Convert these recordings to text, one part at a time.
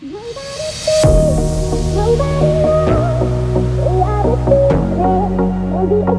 Nobody sees, nobody knows, we are the secret,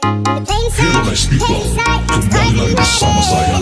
Fearless people, kembali bersama saya,